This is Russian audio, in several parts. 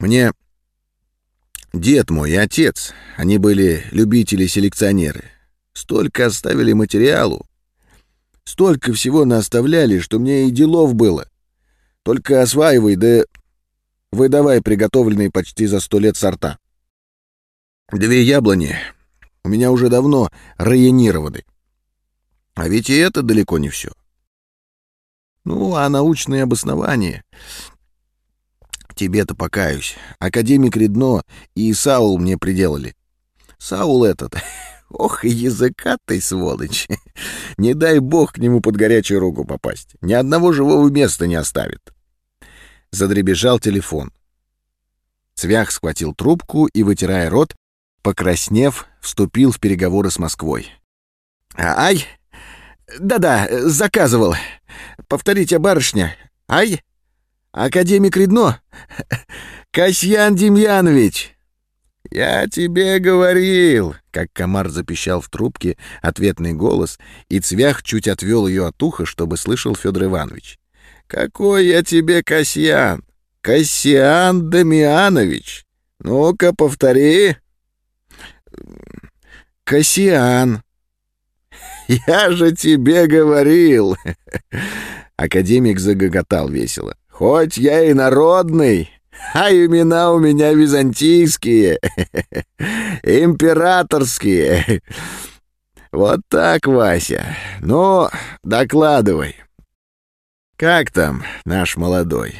Мне дед мой и отец, они были любители-селекционеры, столько оставили материалу, столько всего наоставляли, что мне и делов было. Только осваивай, да выдавай приготовленные почти за сто лет сорта. Две яблони у меня уже давно районированы. А ведь и это далеко не все. Ну, а научные обоснования... Тебе-то покаюсь. Академик Редно и Саул мне приделали. Саул этот... Ох, и языкатый сволочь. Не дай бог к нему под горячую руку попасть. Ни одного живого места не оставит. Задребежал телефон. Цвях схватил трубку и, вытирая рот, покраснев, вступил в переговоры с Москвой. «Ай! Да-да, заказывал. Повторите, барышня. Ай! Академик Редно? Касьян Демьянович!» «Я тебе говорил!» — как комар запищал в трубке ответный голос, и Цвях чуть отвел ее от уха, чтобы слышал Федор Иванович. «Какой я тебе Касьян? Касьян Дамианович! Ну-ка, повтори!» «Касьян!» «Я же тебе говорил!» Академик загоготал весело. «Хоть я и народный, а имена у меня византийские, императорские. Вот так, Вася. Ну, докладывай. Как там наш молодой?»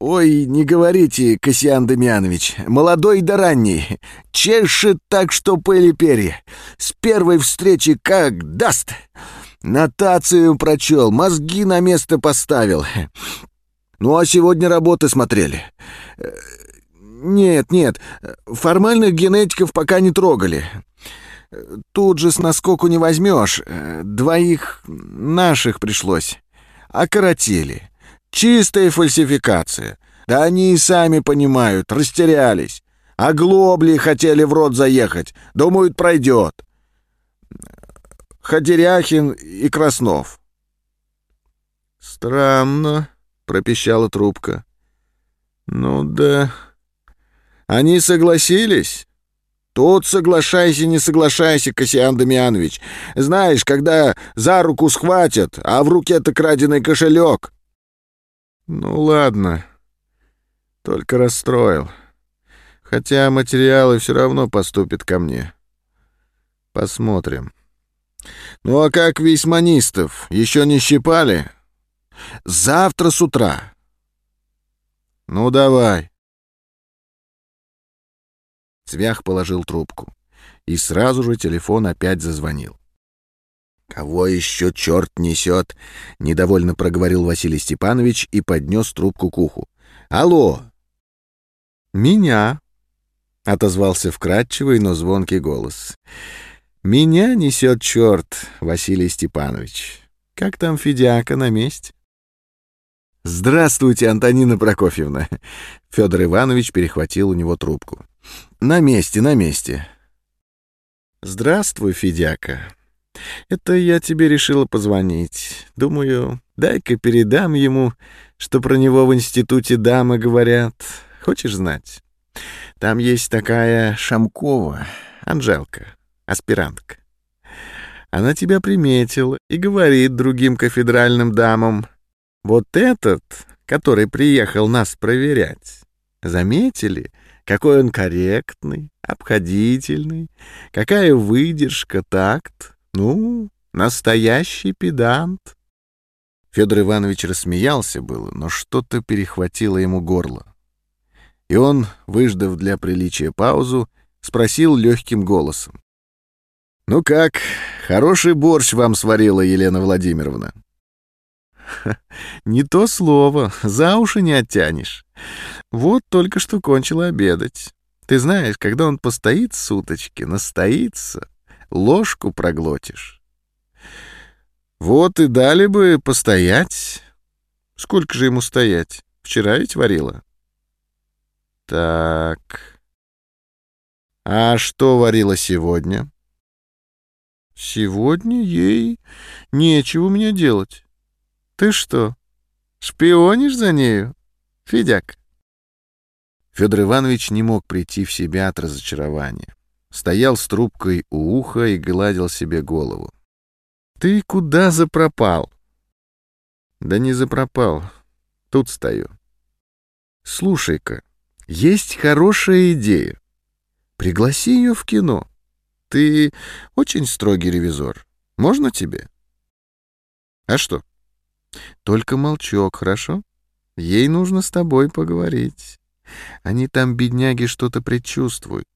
«Ой, не говорите, Касьян Демьянович, молодой да ранний, чешет так, что пыли перья. С первой встречи как даст. Нотацию прочел, мозги на место поставил. Ну, а сегодня работы смотрели. Нет, нет, формальных генетиков пока не трогали. Тут же с наскоку не возьмешь. Двоих наших пришлось. Окоротили. Чистая фальсификация. Да они и сами понимают, растерялись. А глобли хотели в рот заехать. Думают, пройдет. Ходеряхин и Краснов. Странно, пропищала трубка. Ну да. Они согласились? Тут соглашайся, не соглашайся, Кассиан Дамианович. Знаешь, когда за руку схватят, а в руке-то краденый кошелек. Ну ладно. Только расстроил. Хотя материалы все равно поступят ко мне. Посмотрим. Ну а как весьманистов? Еще не щипали? Завтра с утра. Ну давай. Цвях положил трубку. И сразу же телефон опять зазвонил. «Кого еще черт несет?» — недовольно проговорил Василий Степанович и поднес трубку к уху. «Алло!» «Меня!» — отозвался вкрадчивый, но звонкий голос. «Меня несет черт, Василий Степанович. Как там Федяка на месте?» «Здравствуйте, Антонина Прокофьевна!» Федор Иванович перехватил у него трубку. «На месте, на месте!» «Здравствуй, Федяка!» Это я тебе решила позвонить. Думаю, дай-ка передам ему, что про него в институте дамы говорят. Хочешь знать? Там есть такая Шамкова, Анжелка, аспирантка. Она тебя приметила и говорит другим кафедральным дамам. Вот этот, который приехал нас проверять, заметили, какой он корректный, обходительный, какая выдержка, такт, ну, настоящий педант. Федор Иванович рассмеялся было, но что-то перехватило ему горло. И он, выждав для приличия паузу, спросил легким голосом. «Ну как, хороший борщ вам сварила Елена Владимировна?» «Не то слово, за уши не оттянешь. Вот только что кончила обедать. Ты знаешь, когда он постоит суточки, настоится, ложку проглотишь. Вот и дали бы постоять. Сколько же ему стоять? Вчера ведь варила. Так. А что варила сегодня? Сегодня ей нечего мне делать. Ты что, шпионишь за нею, Федяк? Федор Иванович не мог прийти в себя от разочарования. Стоял с трубкой у уха и гладил себе голову. «Ты куда запропал?» «Да не запропал. Тут стою». «Слушай-ка, есть хорошая идея. Пригласи ее в кино. Ты очень строгий ревизор. Можно тебе?» «А что?» «Только молчок, хорошо? Ей нужно с тобой поговорить. Они там, бедняги, что-то предчувствуют».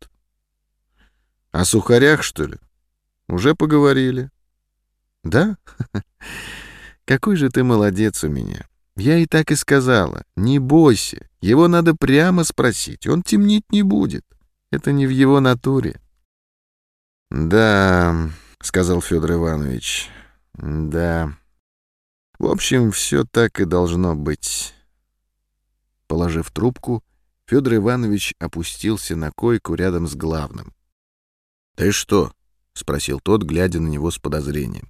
«О сухарях, что ли? Уже поговорили?» «Да? Какой же ты молодец у меня. Я и так и сказала. Не бойся, его надо прямо спросить, он темнить не будет. Это не в его натуре». «Да», — сказал Федор Иванович, — «да». В общем, все так и должно быть. Положив трубку, Федор Иванович опустился на койку рядом с главным. «Ты что?» — спросил тот, глядя на него с подозрением.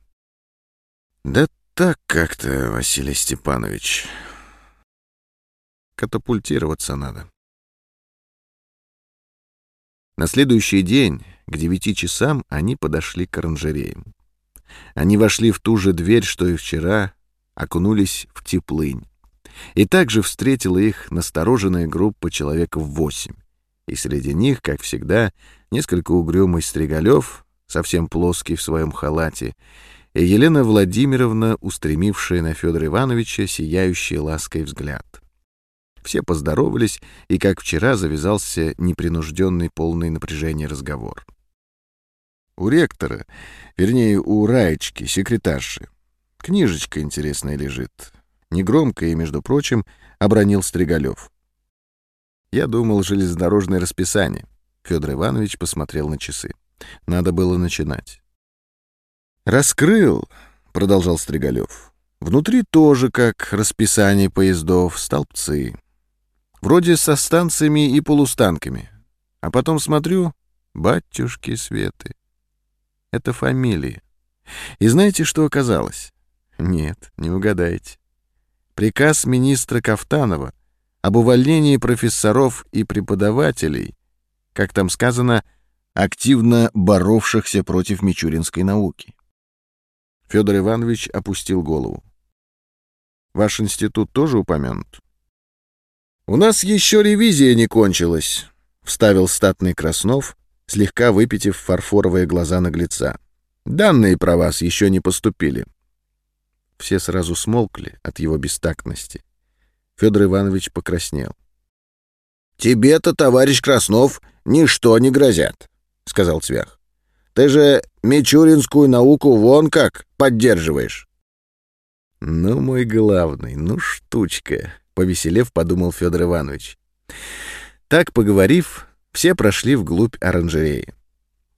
«Да так как-то, Василий Степанович. Катапультироваться надо». На следующий день, к девяти часам, они подошли к оранжереям. Они вошли в ту же дверь, что и вчера, окунулись в теплынь. И также встретила их настороженная группа человек в восемь. И среди них, как всегда, несколько угрюмый Стригалев, совсем плоский в своем халате, и Елена Владимировна, устремившая на Федора Ивановича сияющий лаской взгляд. Все поздоровались, и, как вчера, завязался непринужденный, полный напряжения разговор. У ректора, вернее, у Раечки, секретарши, Книжечка интересная лежит. Негромко и, между прочим, обронил Стригалев. Я думал, железнодорожное расписание. Федор Иванович посмотрел на часы. Надо было начинать. «Раскрыл», — продолжал Стригалев. «Внутри тоже, как расписание поездов, столбцы. Вроде со станциями и полустанками. А потом смотрю, батюшки Светы. Это фамилии. И знаете, что оказалось? Нет, не угадаете. Приказ министра Кафтанова об увольнении профессоров и преподавателей, как там сказано, активно боровшихся против мичуринской науки. Федор Иванович опустил голову. Ваш институт тоже упомянут? У нас еще ревизия не кончилась, вставил статный Краснов, слегка выпитив фарфоровые глаза наглеца. Данные про вас еще не поступили. Все сразу смолкли от его бестактности. Федор Иванович покраснел. «Тебе-то, товарищ Краснов, ничто не грозят», — сказал Цвях. «Ты же мичуринскую науку вон как поддерживаешь». «Ну, мой главный, ну штучка», — повеселев, подумал Федор Иванович. Так, поговорив, все прошли вглубь оранжереи.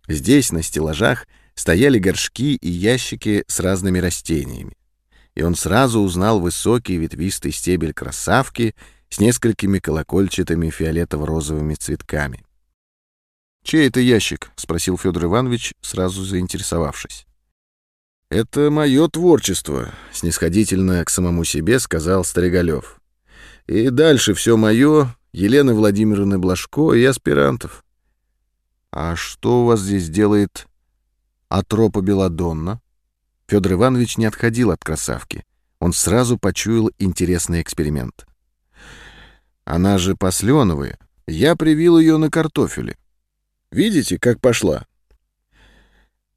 Здесь, на стеллажах, стояли горшки и ящики с разными растениями и он сразу узнал высокий ветвистый стебель красавки с несколькими колокольчатыми фиолетово-розовыми цветками. «Чей это ящик?» — спросил Федор Иванович, сразу заинтересовавшись. «Это мое творчество», — снисходительно к самому себе сказал Стригалев. «И дальше все мое, Елены Владимировны Блажко и аспирантов». «А что у вас здесь делает Атропа Беладонна?» Федор Иванович не отходил от красавки. Он сразу почуял интересный эксперимент. Она же посленовая. Я привил ее на картофеле. Видите, как пошла?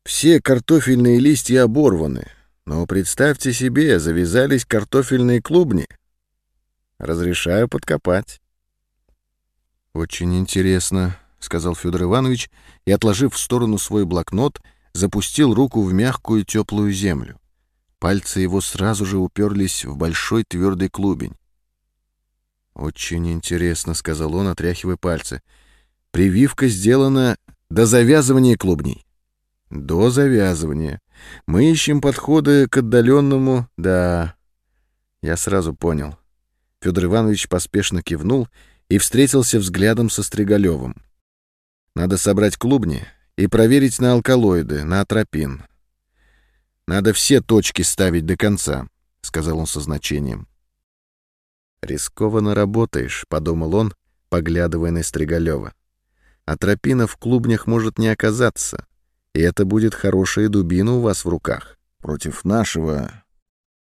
Все картофельные листья оборваны. Но представьте себе, завязались картофельные клубни. Разрешаю подкопать. Очень интересно, сказал Федор Иванович и, отложив в сторону свой блокнот, запустил руку в мягкую теплую землю. Пальцы его сразу же уперлись в большой твердый клубень. «Очень интересно», — сказал он, отряхивая пальцы. «Прививка сделана до завязывания клубней». «До завязывания. Мы ищем подходы к отдаленному...» «Да...» Я сразу понял. Федор Иванович поспешно кивнул и встретился взглядом со Стригалевым. «Надо собрать клубни и проверить на алкалоиды, на атропин. Надо все точки ставить до конца, сказал он со значением. Рискованно работаешь, подумал он, поглядывая на Стригалева. «А тропина в клубнях может не оказаться, и это будет хорошая дубина у вас в руках против нашего,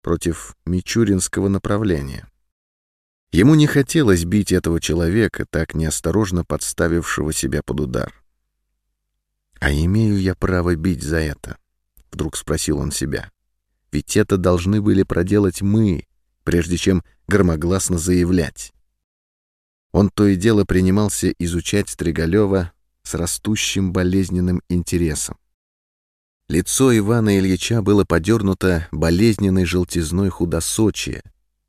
против мичуринского направления». Ему не хотелось бить этого человека, так неосторожно подставившего себя под удар. «А имею я право бить за это?» — вдруг спросил он себя. «Ведь это должны были проделать мы, прежде чем громогласно заявлять». Он то и дело принимался изучать Стригалева с растущим болезненным интересом. Лицо Ивана Ильича было подернуто болезненной желтизной худосочия,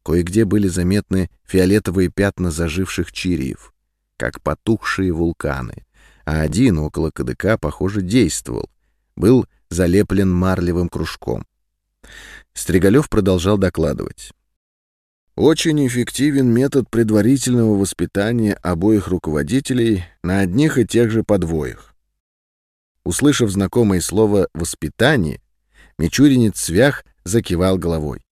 кое-где были заметны фиолетовые пятна заживших чириев, как потухшие вулканы а один около кадыка, похоже, действовал, был залеплен марлевым кружком. Стригалев продолжал докладывать. Очень эффективен метод предварительного воспитания обоих руководителей на одних и тех же подвоях. Услышав знакомое слово «воспитание», Мичуринец Свях закивал головой.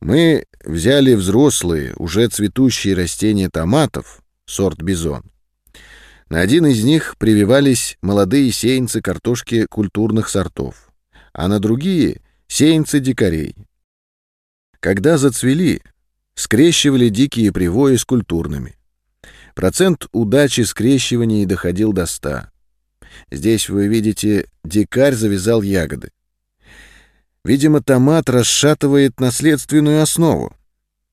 Мы взяли взрослые, уже цветущие растения томатов, сорт бизон, на один из них прививались молодые сеянцы картошки культурных сортов, а на другие — сеянцы дикарей. Когда зацвели, скрещивали дикие привои с культурными. Процент удачи скрещивания доходил до ста. Здесь вы видите, дикарь завязал ягоды. Видимо, томат расшатывает наследственную основу.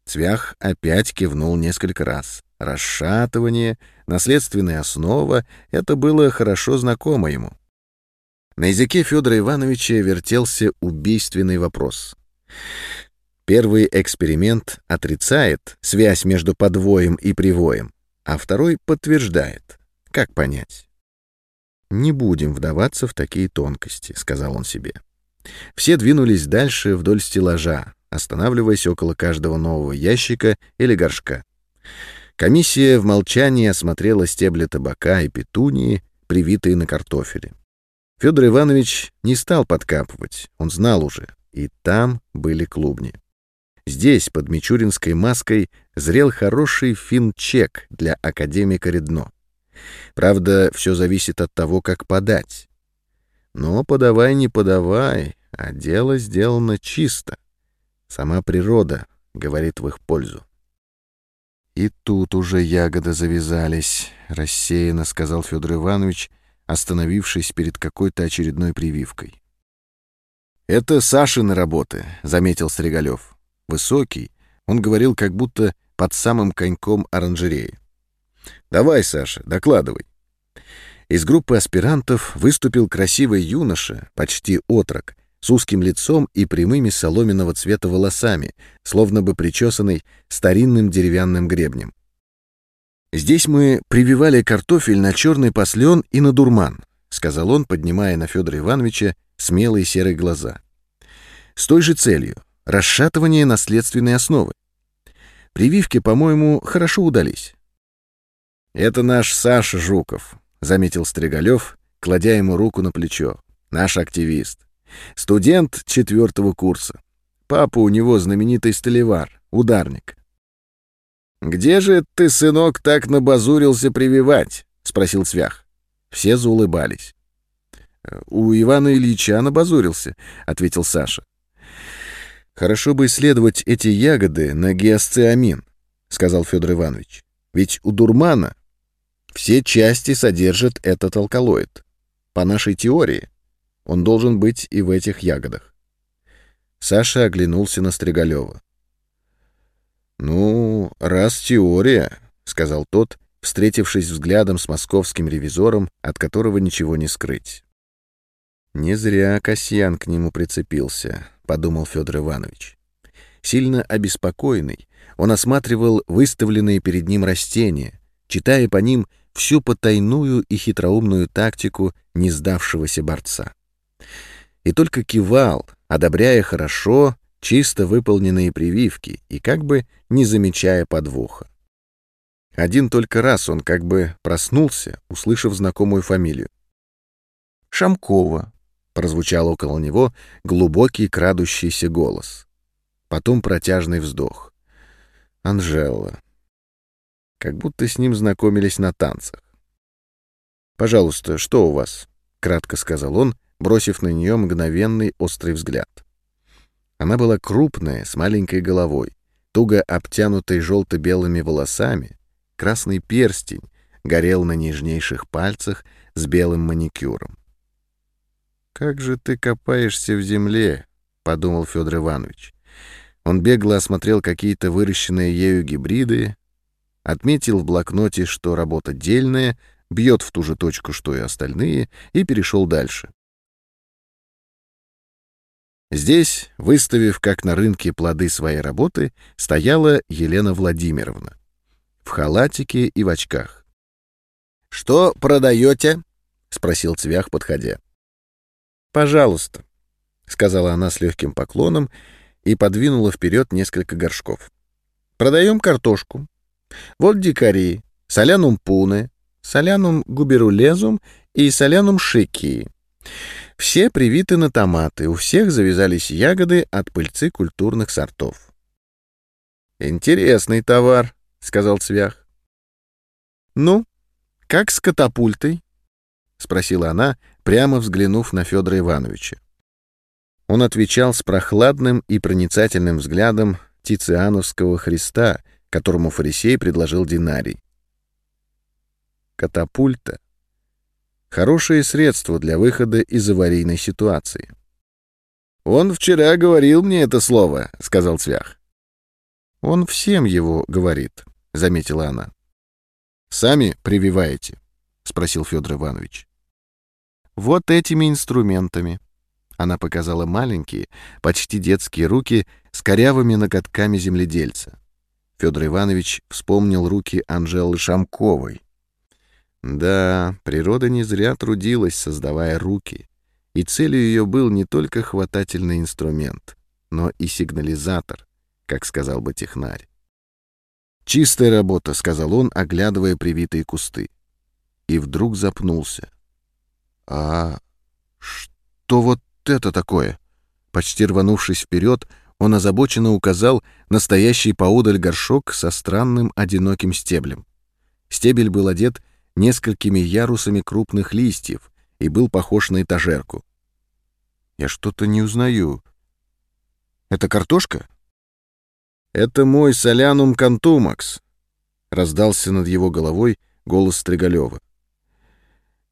Цвях опять кивнул несколько раз. Расшатывание, наследственная основа — это было хорошо знакомо ему. На языке Федора Ивановича вертелся убийственный вопрос. Первый эксперимент отрицает связь между подвоем и привоем, а второй подтверждает. Как понять? «Не будем вдаваться в такие тонкости», — сказал он себе. Все двинулись дальше вдоль стеллажа, останавливаясь около каждого нового ящика или горшка. Комиссия в молчании осмотрела стебли табака и петунии, привитые на картофеле. Федор Иванович не стал подкапывать, он знал уже, и там были клубни. Здесь, под Мичуринской маской, зрел хороший финчек для академика Редно. Правда, все зависит от того, как подать. Но подавай, не подавай, а дело сделано чисто. Сама природа говорит в их пользу. И тут уже ягоды завязались, рассеянно сказал Федор Иванович, остановившись перед какой-то очередной прививкой. Это Сашины работы, заметил Стригалев. Высокий, он говорил как будто под самым коньком оранжереи. Давай, Саша, докладывай. Из группы аспирантов выступил красивый юноша, почти отрок, с узким лицом и прямыми соломенного цвета волосами, словно бы причесанный старинным деревянным гребнем. «Здесь мы прививали картофель на черный послен и на дурман», — сказал он, поднимая на Федора Ивановича смелые серые глаза. «С той же целью — расшатывание наследственной основы. Прививки, по-моему, хорошо удались». «Это наш Саша Жуков», — заметил Стригалев, кладя ему руку на плечо. «Наш активист. Студент четвертого курса. Папа у него знаменитый столевар, ударник. «Где же ты, сынок, так набазурился прививать?» — спросил Цвях. Все заулыбались. «У Ивана Ильича набазурился», — ответил Саша. «Хорошо бы исследовать эти ягоды на гиасциамин», — сказал Федор Иванович. «Ведь у дурмана все части содержат этот алкалоид. По нашей теории, он должен быть и в этих ягодах. Саша оглянулся на Стригалева. «Ну, раз теория», — сказал тот, встретившись взглядом с московским ревизором, от которого ничего не скрыть. «Не зря Касьян к нему прицепился», — подумал Федор Иванович. Сильно обеспокоенный, он осматривал выставленные перед ним растения, читая по ним всю потайную и хитроумную тактику не сдавшегося борца и только кивал, одобряя хорошо, чисто выполненные прививки и как бы не замечая подвоха. Один только раз он как бы проснулся, услышав знакомую фамилию. «Шамкова», — прозвучал около него глубокий крадущийся голос. Потом протяжный вздох. «Анжела». как будто с ним знакомились на танцах. «Пожалуйста, что у вас?» — кратко сказал он, бросив на нее мгновенный острый взгляд. Она была крупная, с маленькой головой, туго обтянутой желто-белыми волосами, красный перстень горел на нежнейших пальцах с белым маникюром. «Как же ты копаешься в земле?» — подумал Федор Иванович. Он бегло осмотрел какие-то выращенные ею гибриды, отметил в блокноте, что работа дельная, бьет в ту же точку, что и остальные, и перешел дальше. Здесь, выставив как на рынке плоды своей работы, стояла Елена Владимировна. В халатике и в очках. «Что продаете?» — спросил Цвях, подходя. «Пожалуйста», — сказала она с легким поклоном и подвинула вперед несколько горшков. «Продаем картошку. Вот дикари, солянум пуны, солянум губерулезум и солянум шикии. Все привиты на томаты, у всех завязались ягоды от пыльцы культурных сортов. «Интересный товар», — сказал Цвях. «Ну, как с катапультой?» — спросила она, прямо взглянув на Федора Ивановича. Он отвечал с прохладным и проницательным взглядом Тициановского Христа, которому фарисей предложил динарий. Катапульта Хорошее средство для выхода из аварийной ситуации. «Он вчера говорил мне это слово», — сказал Цвях. «Он всем его говорит», — заметила она. «Сами прививаете?» — спросил Федор Иванович. «Вот этими инструментами». Она показала маленькие, почти детские руки с корявыми ноготками земледельца. Федор Иванович вспомнил руки Анжелы Шамковой, да, природа не зря трудилась, создавая руки, и целью ее был не только хватательный инструмент, но и сигнализатор, как сказал бы технарь. «Чистая работа», — сказал он, оглядывая привитые кусты. И вдруг запнулся. «А что вот это такое?» Почти рванувшись вперед, он озабоченно указал настоящий поодаль горшок со странным одиноким стеблем. Стебель был одет несколькими ярусами крупных листьев и был похож на этажерку. Я что-то не узнаю. Это картошка? Это мой солянум кантумакс, раздался над его головой голос Стригалева.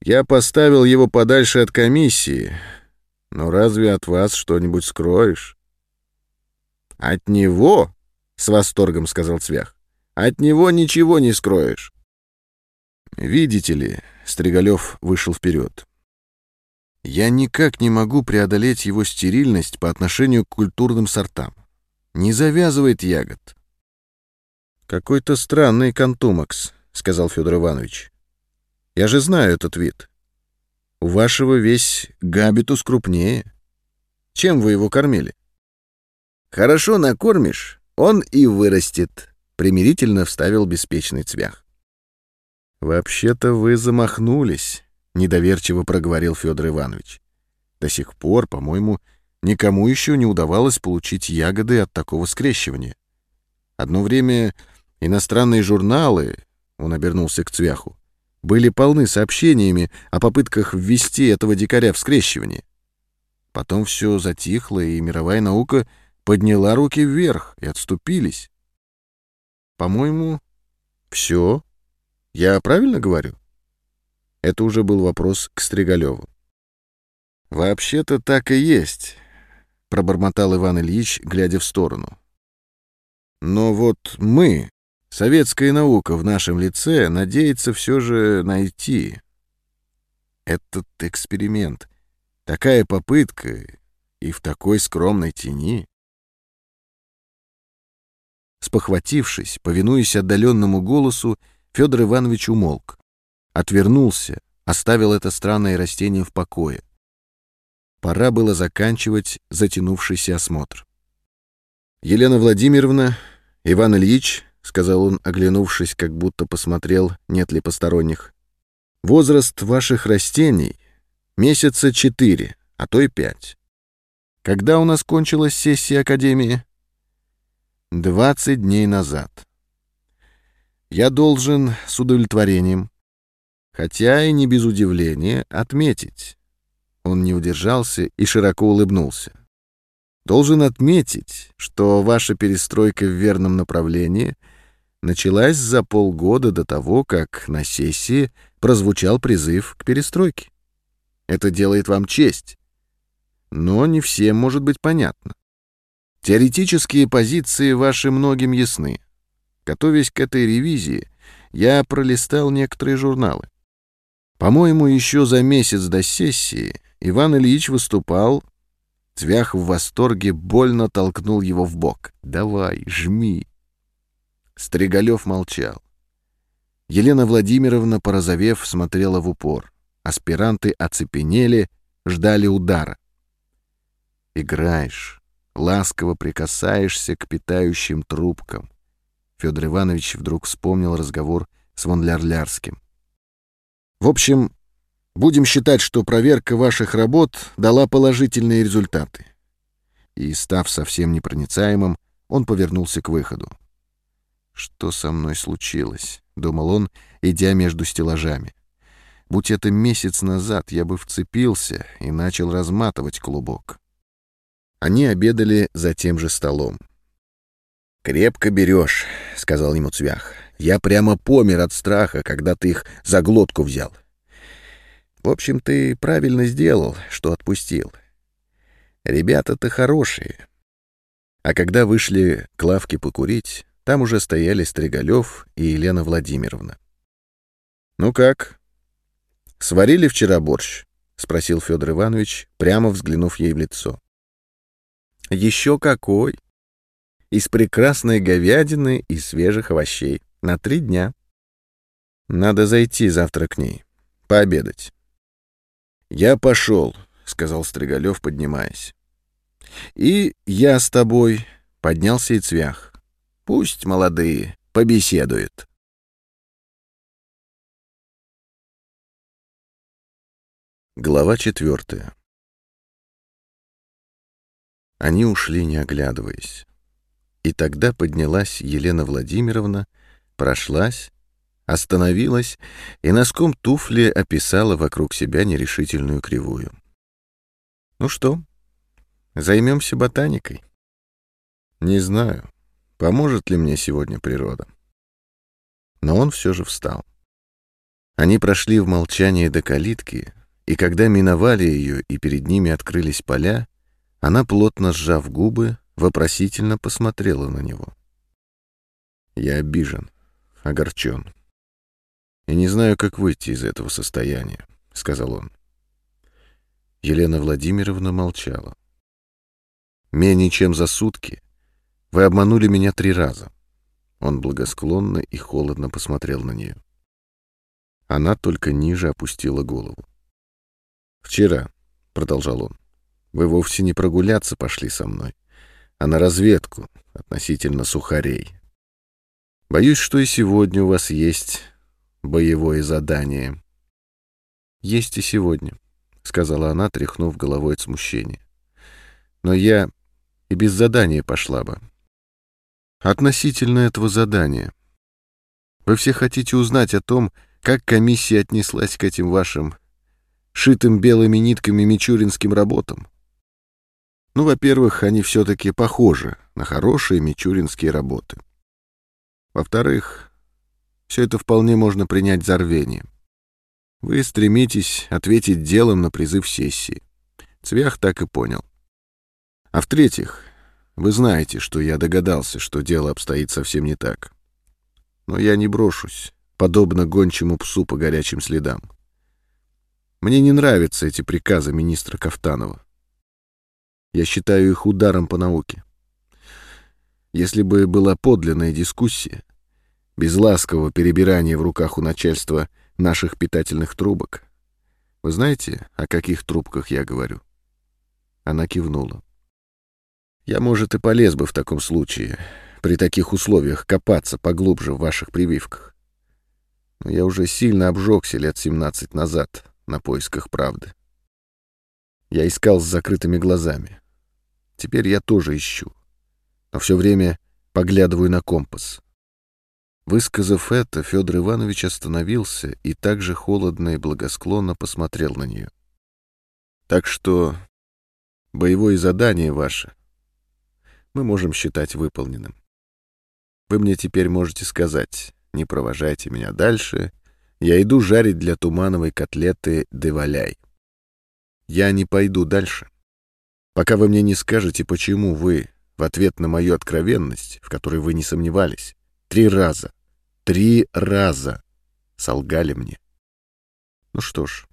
Я поставил его подальше от комиссии, но разве от вас что-нибудь скроешь? От него, с восторгом сказал Цвях, от него ничего не скроешь. «Видите ли», — Стригалев вышел вперед, — «я никак не могу преодолеть его стерильность по отношению к культурным сортам. Не завязывает ягод». «Какой-то странный контумакс», — сказал Федор Иванович. «Я же знаю этот вид. У вашего весь габитус крупнее. Чем вы его кормили?» «Хорошо накормишь, он и вырастет», — примирительно вставил беспечный цвях. «Вообще-то вы замахнулись», — недоверчиво проговорил Федор Иванович. «До сих пор, по-моему, никому еще не удавалось получить ягоды от такого скрещивания. Одно время иностранные журналы, — он обернулся к Цвяху, — были полны сообщениями о попытках ввести этого дикаря в скрещивание. Потом все затихло, и мировая наука подняла руки вверх и отступились. По-моему, все я правильно говорю? Это уже был вопрос к Стригалеву. «Вообще-то так и есть», — пробормотал Иван Ильич, глядя в сторону. «Но вот мы, советская наука в нашем лице, надеется все же найти этот эксперимент. Такая попытка и в такой скромной тени». Спохватившись, повинуясь отдаленному голосу, Федор Иванович умолк, отвернулся, оставил это странное растение в покое. Пора было заканчивать затянувшийся осмотр. «Елена Владимировна, Иван Ильич», — сказал он, оглянувшись, как будто посмотрел, нет ли посторонних, — «возраст ваших растений — месяца четыре, а то и пять. Когда у нас кончилась сессия Академии?» «Двадцать дней назад. Я должен с удовлетворением, хотя и не без удивления, отметить. Он не удержался и широко улыбнулся. Должен отметить, что ваша перестройка в верном направлении началась за полгода до того, как на сессии прозвучал призыв к перестройке. Это делает вам честь, но не всем может быть понятно. Теоретические позиции ваши многим ясны. Готовясь к этой ревизии, я пролистал некоторые журналы. По-моему, еще за месяц до сессии Иван Ильич выступал. Цвях в восторге больно толкнул его в бок. «Давай, жми!» Стригалев молчал. Елена Владимировна, порозовев, смотрела в упор. Аспиранты оцепенели, ждали удара. «Играешь, ласково прикасаешься к питающим трубкам». Федор Иванович вдруг вспомнил разговор с Вонлярлярским. «В общем, будем считать, что проверка ваших работ дала положительные результаты». И, став совсем непроницаемым, он повернулся к выходу. «Что со мной случилось?» — думал он, идя между стеллажами. «Будь это месяц назад, я бы вцепился и начал разматывать клубок». Они обедали за тем же столом. «Крепко берешь», — сказал ему Цвях. «Я прямо помер от страха, когда ты их за глотку взял. В общем, ты правильно сделал, что отпустил. Ребята-то хорошие». А когда вышли к лавке покурить, там уже стояли Стригалев и Елена Владимировна. «Ну как? Сварили вчера борщ?» — спросил Федор Иванович, прямо взглянув ей в лицо. «Еще какой! Из прекрасной говядины и свежих овощей. На три дня. Надо зайти завтра к ней, пообедать». «Я пошел», — сказал Стригалев, поднимаясь. «И я с тобой», — поднялся и Цвях. Пусть молодые побеседуют. Глава четвертая. Они ушли, не оглядываясь. И тогда поднялась Елена Владимировна, прошлась, остановилась и носком туфли описала вокруг себя нерешительную кривую. «Ну что, займемся ботаникой?» «Не знаю. Поможет ли мне сегодня природа? Но он все же встал. Они прошли в молчании до калитки, и когда миновали ее и перед ними открылись поля, она, плотно сжав губы, вопросительно посмотрела на него. «Я обижен, огорчен. И не знаю, как выйти из этого состояния», — сказал он. Елена Владимировна молчала. Менее чем за сутки вы обманули меня три раза. Он благосклонно и холодно посмотрел на нее. Она только ниже опустила голову. «Вчера», — продолжал он, — «вы вовсе не прогуляться пошли со мной, а на разведку относительно сухарей. Боюсь, что и сегодня у вас есть боевое задание». «Есть и сегодня», — сказала она, тряхнув головой от смущения. «Но я и без задания пошла бы. Относительно этого задания. Вы все хотите узнать о том, как комиссия отнеслась к этим вашим шитым белыми нитками мичуринским работам? Ну, во-первых, они все-таки похожи на хорошие мичуринские работы. Во-вторых, все это вполне можно принять за рвение. Вы стремитесь ответить делом на призыв сессии. Цвях так и понял. А в-третьих, вы знаете, что я догадался, что дело обстоит совсем не так. Но я не брошусь, подобно гончему псу по горячим следам. Мне не нравятся эти приказы министра Кафтанова. Я считаю их ударом по науке. Если бы была подлинная дискуссия, без ласкового перебирания в руках у начальства наших питательных трубок, вы знаете, о каких трубках я говорю? Она кивнула. Я, может, и полез бы в таком случае, при таких условиях, копаться поглубже в ваших прививках. Но я уже сильно обжегся лет 17 назад на поисках правды. Я искал с закрытыми глазами. Теперь я тоже ищу, но все время поглядываю на компас. Высказав это, Федор Иванович остановился и также холодно и благосклонно посмотрел на нее. Так что боевое задание ваше мы можем считать выполненным. Вы мне теперь можете сказать, не провожайте меня дальше, я иду жарить для тумановой котлеты деваляй. Я не пойду дальше, пока вы мне не скажете, почему вы, в ответ на мою откровенность, в которой вы не сомневались, три раза, три раза солгали мне. Ну что ж,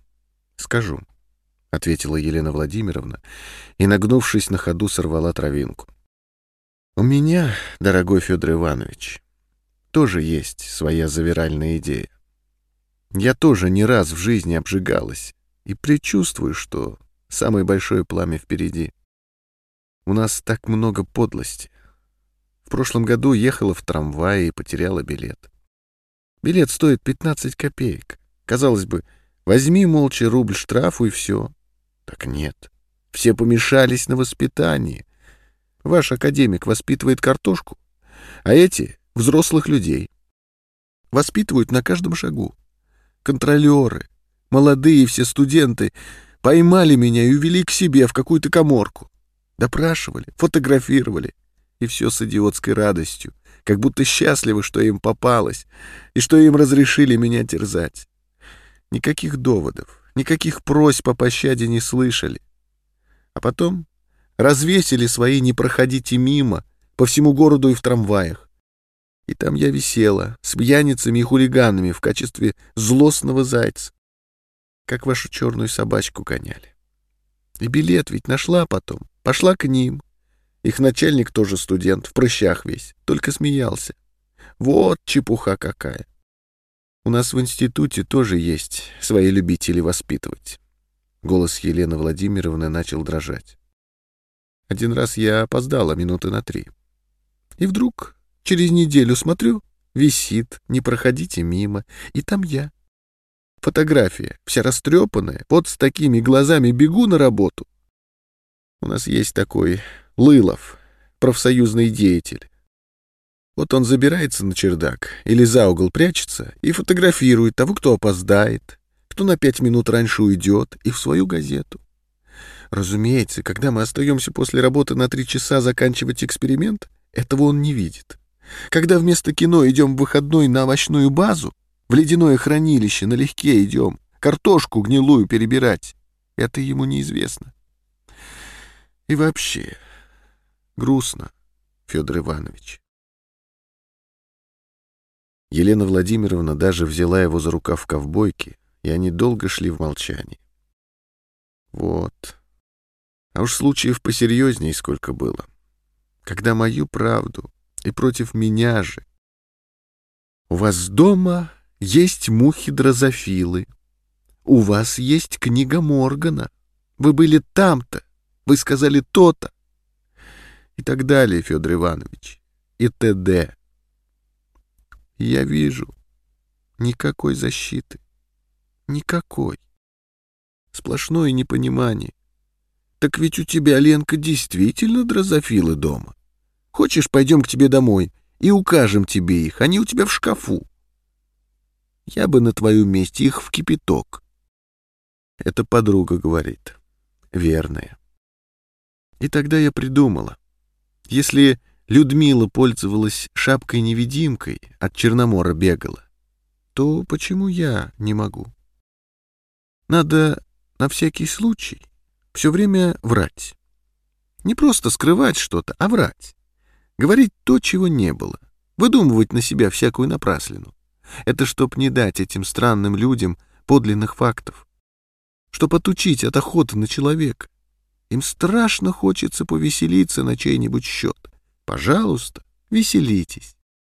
скажу, — ответила Елена Владимировна и, нагнувшись на ходу, сорвала травинку. У меня, дорогой Федор Иванович, тоже есть своя завиральная идея. Я тоже не раз в жизни обжигалась и предчувствую, что самое большое пламя впереди. У нас так много подлости. В прошлом году ехала в трамвае и потеряла билет. Билет стоит 15 копеек. Казалось бы, возьми молча рубль штрафу и все. Так нет. Все помешались на воспитании — Ваш академик воспитывает картошку, а эти — взрослых людей. Воспитывают на каждом шагу. Контролеры, молодые все студенты поймали меня и увели к себе в какую-то коморку. Допрашивали, фотографировали. И все с идиотской радостью, как будто счастливы, что им попалось, и что им разрешили меня терзать. Никаких доводов, никаких просьб о пощаде не слышали. А потом развесили свои «не проходите мимо» по всему городу и в трамваях. И там я висела с пьяницами и хулиганами в качестве злостного зайца, как вашу черную собачку гоняли. И билет ведь нашла потом, пошла к ним. Их начальник тоже студент, в прыщах весь, только смеялся. Вот чепуха какая. У нас в институте тоже есть свои любители воспитывать. Голос Елены Владимировны начал дрожать. Один раз я опоздала минуты на три. И вдруг через неделю смотрю, висит, не проходите мимо, и там я. Фотография, вся растрепанная, вот с такими глазами бегу на работу. У нас есть такой Лылов, профсоюзный деятель. Вот он забирается на чердак или за угол прячется и фотографирует того, кто опоздает, кто на пять минут раньше уйдет, и в свою газету. Разумеется, когда мы остаемся после работы на три часа заканчивать эксперимент, этого он не видит. Когда вместо кино идем в выходной на овощную базу, в ледяное хранилище налегке идем, картошку гнилую перебирать, это ему неизвестно. И вообще, грустно, Федор Иванович. Елена Владимировна даже взяла его за рукав ковбойки, и они долго шли в молчании. Вот, а уж случаев посерьезней сколько было. Когда мою правду и против меня же. У вас дома есть мухи-дрозофилы. У вас есть книга Моргана. Вы были там-то. Вы сказали то-то. И так далее, Федор Иванович. И т.д. Я вижу. Никакой защиты. Никакой. Сплошное непонимание. Так ведь у тебя, Ленка, действительно дрозофилы дома. Хочешь, пойдем к тебе домой и укажем тебе их, они у тебя в шкафу. Я бы на твоем месте их в кипяток. Это подруга говорит. Верная. И тогда я придумала. Если Людмила пользовалась шапкой-невидимкой, от Черномора бегала, то почему я не могу? Надо на всякий случай все время врать. Не просто скрывать что-то, а врать. Говорить то, чего не было. Выдумывать на себя всякую напраслину. Это чтоб не дать этим странным людям подлинных фактов. Чтоб отучить от охоты на человека. Им страшно хочется повеселиться на чей-нибудь счет. Пожалуйста, веселитесь.